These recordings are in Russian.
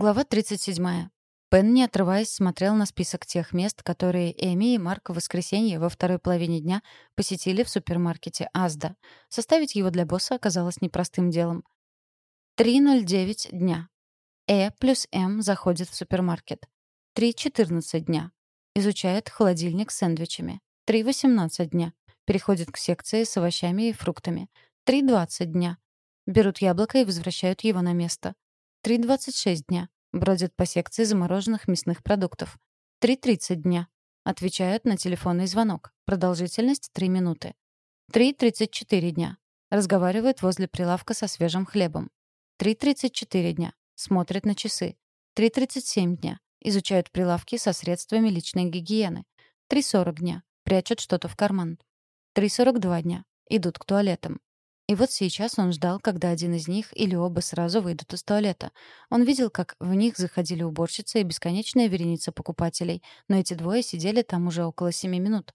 Глава 37. Пен, не отрываясь, смотрел на список тех мест, которые Эми и Марк в воскресенье во второй половине дня посетили в супермаркете «Азда». Составить его для босса оказалось непростым делом. 3.09 дня. Э плюс М заходит в супермаркет. 3.14 дня. Изучает холодильник с сэндвичами. 3.18 дня. Переходит к секции с овощами и фруктами. 3.20 дня. Берут яблоко и возвращают его на место. 3.26 дня. Бродят по секции замороженных мясных продуктов. 3.30 дня. Отвечают на телефонный звонок. Продолжительность 3 минуты. 3.34 дня. Разговаривают возле прилавка со свежим хлебом. 3.34 дня. Смотрят на часы. 3.37 дня. Изучают прилавки со средствами личной гигиены. 3.40 дня. Прячут что-то в карман. 3.42 дня. Идут к туалетам. И вот сейчас он ждал, когда один из них или оба сразу выйдут из туалета. Он видел, как в них заходили уборщицы и бесконечная вереница покупателей, но эти двое сидели там уже около семи минут.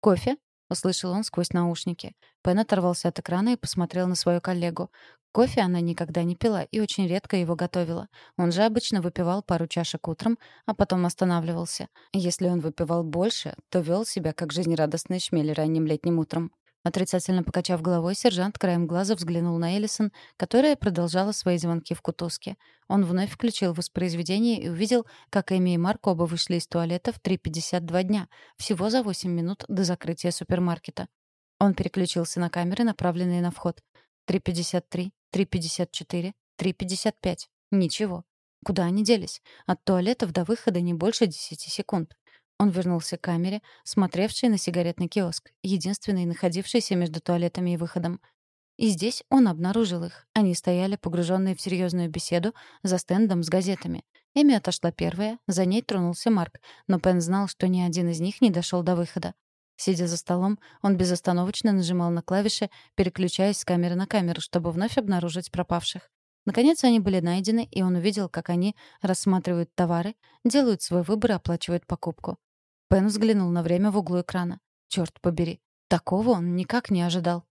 «Кофе?» — услышал он сквозь наушники. Пен оторвался от экрана и посмотрел на свою коллегу. Кофе она никогда не пила и очень редко его готовила. Он же обычно выпивал пару чашек утром, а потом останавливался. Если он выпивал больше, то вел себя как жизнерадостный шмель ранним летним утром. Отрицательно покачав головой, сержант краем глаза взглянул на Эллисон, которая продолжала свои звонки в кутузке. Он вновь включил воспроизведение и увидел, как Эми и Марк оба вышли из туалета в 3.52 дня, всего за 8 минут до закрытия супермаркета. Он переключился на камеры, направленные на вход. 3.53, 3.54, 3.55. Ничего. Куда они делись? От туалетов до выхода не больше 10 секунд. Он вернулся к камере, смотревшей на сигаретный киоск, единственный, находившийся между туалетами и выходом. И здесь он обнаружил их. Они стояли, погруженные в серьезную беседу, за стендом с газетами. Эми отошла первая, за ней тронулся Марк, но Пен знал, что ни один из них не дошел до выхода. Сидя за столом, он безостановочно нажимал на клавиши, переключаясь с камеры на камеру, чтобы вновь обнаружить пропавших. Наконец они были найдены, и он увидел, как они рассматривают товары, делают свой выбор и оплачивают покупку. Пен взглянул на время в углу экрана. Черт побери, такого он никак не ожидал.